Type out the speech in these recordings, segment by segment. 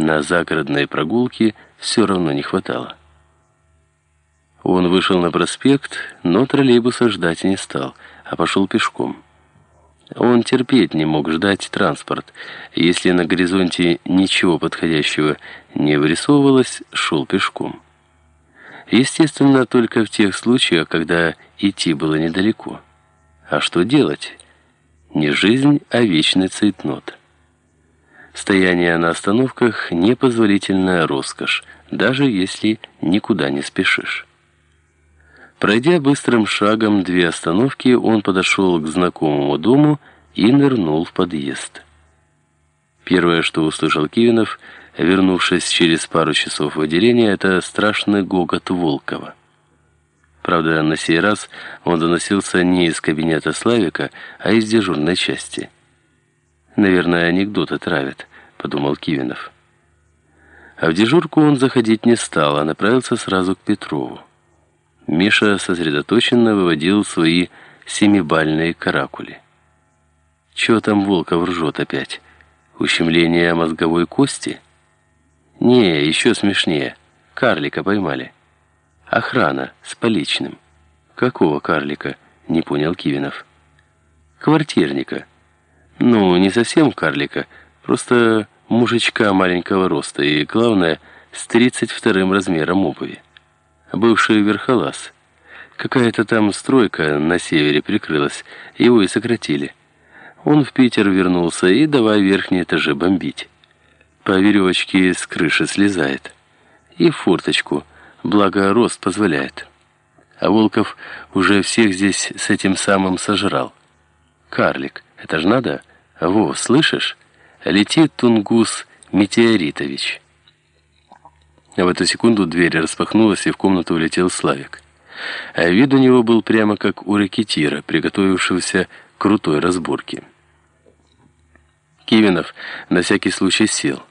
на загородные прогулки все равно не хватало. Он вышел на проспект, но троллейбуса ждать не стал, а пошел пешком. Он терпеть не мог ждать транспорт. Если на горизонте ничего подходящего не вырисовывалось, шел пешком. Естественно, только в тех случаях, когда идти было недалеко. А что делать? Не жизнь, а вечный цейтнот. Стояние на остановках – непозволительная роскошь, даже если никуда не спешишь. Пройдя быстрым шагом две остановки, он подошел к знакомому дому и нырнул в подъезд. Первое, что услышал Кивинов, вернувшись через пару часов в отделение, это страшный гогот Волкова. Правда, на сей раз он доносился не из кабинета Славика, а из дежурной части. «Наверное, анекдоты травят», — подумал Кивинов. А в дежурку он заходить не стал, а направился сразу к Петрову. Миша сосредоточенно выводил свои семибальные каракули. Чего там Волков ржет опять? Ущемление мозговой кости? Не, еще смешнее. Карлика поймали. Охрана с поличным. Какого карлика? Не понял Кивинов. Квартирника. Ну, не совсем карлика, просто мужичка маленького роста и, главное, с 32 размером обуви бывший верхолаз. Какая-то там стройка на севере прикрылась, его и сократили. Он в Питер вернулся и давай верхние этажи бомбить. По веревочке с крыши слезает. И в форточку, благо рост позволяет. А Волков уже всех здесь с этим самым сожрал. Карлик, это ж надо? Во, слышишь? Летит Тунгус Метеоритович. В эту секунду дверь распахнулась, и в комнату улетел Славик. А вид у него был прямо как у ракетира, приготовившегося к крутой разборке. Кивинов на всякий случай сел.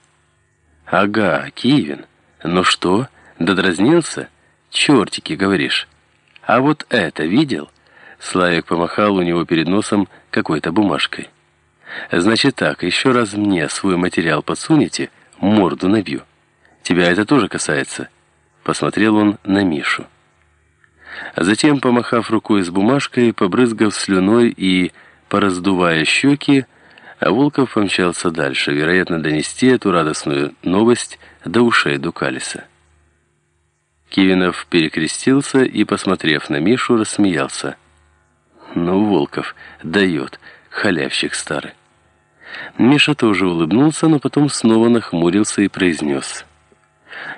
«Ага, Кивин. Ну что, додразнился? Чертики, говоришь. А вот это видел?» Славик помахал у него перед носом какой-то бумажкой. «Значит так, еще раз мне свой материал подсунете, морду набью». Тебя это тоже касается?» Посмотрел он на Мишу. А затем, помахав рукой с бумажкой, побрызгав слюной и пораздувая щеки, Волков помчался дальше, вероятно, донести эту радостную новость до ушей Дукалиса. Кивинов перекрестился и, посмотрев на Мишу, рассмеялся. «Ну, Волков, дает, халявщик старый». Миша тоже улыбнулся, но потом снова нахмурился и произнес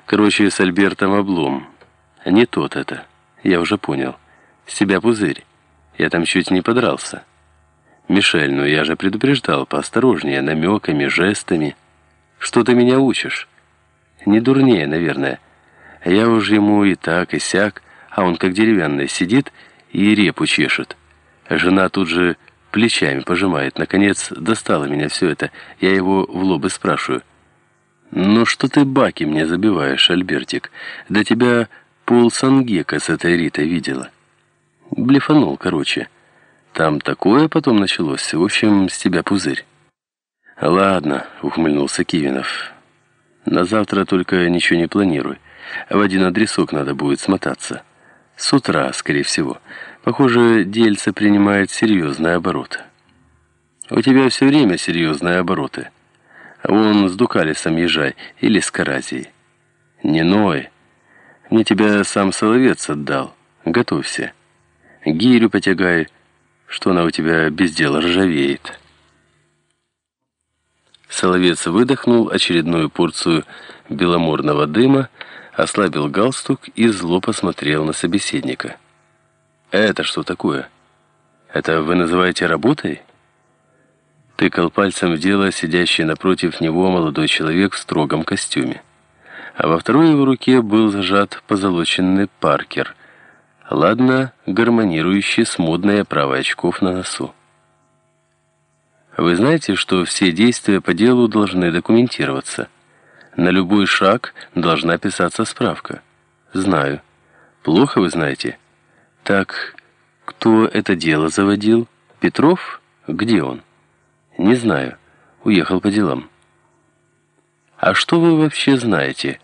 Короче, с Альбертом облом. Не тот это. Я уже понял. С тебя пузырь. Я там чуть не подрался. Мишель, ну я же предупреждал, поосторожнее, намеками, жестами. Что ты меня учишь? Не дурнее, наверное. Я уж ему и так, и сяк, а он как деревянный сидит и репу чешет. Жена тут же плечами пожимает. Наконец, достало меня все это. Я его в лоб и спрашиваю. «Ну что ты баки мне забиваешь, Альбертик? Да тебя пол Сангека с этой Ритой видела». Блефанул, короче. Там такое потом началось. В общем, с тебя пузырь. «Ладно», — ухмыльнулся Кивинов. «На завтра только ничего не планируй. В один адресок надо будет смотаться. С утра, скорее всего. Похоже, дельце принимает серьезный оборот». «У тебя все время серьезные обороты». Вон с Дукалисом езжай или с Каразией. Не ной. Мне тебя сам Соловец отдал. Готовься. Гирю потягай, что она у тебя без дела ржавеет. Соловец выдохнул очередную порцию беломорного дыма, ослабил галстук и зло посмотрел на собеседника. «Это что такое? Это вы называете работой?» тыкал пальцем в дело сидящий напротив него молодой человек в строгом костюме. А во второй его руке был зажат позолоченный паркер, ладно гармонирующий с модной оправой очков на носу. Вы знаете, что все действия по делу должны документироваться. На любой шаг должна писаться справка. Знаю. Плохо вы знаете? Так, кто это дело заводил? Петров? Где он? Не знаю. Уехал по делам. «А что вы вообще знаете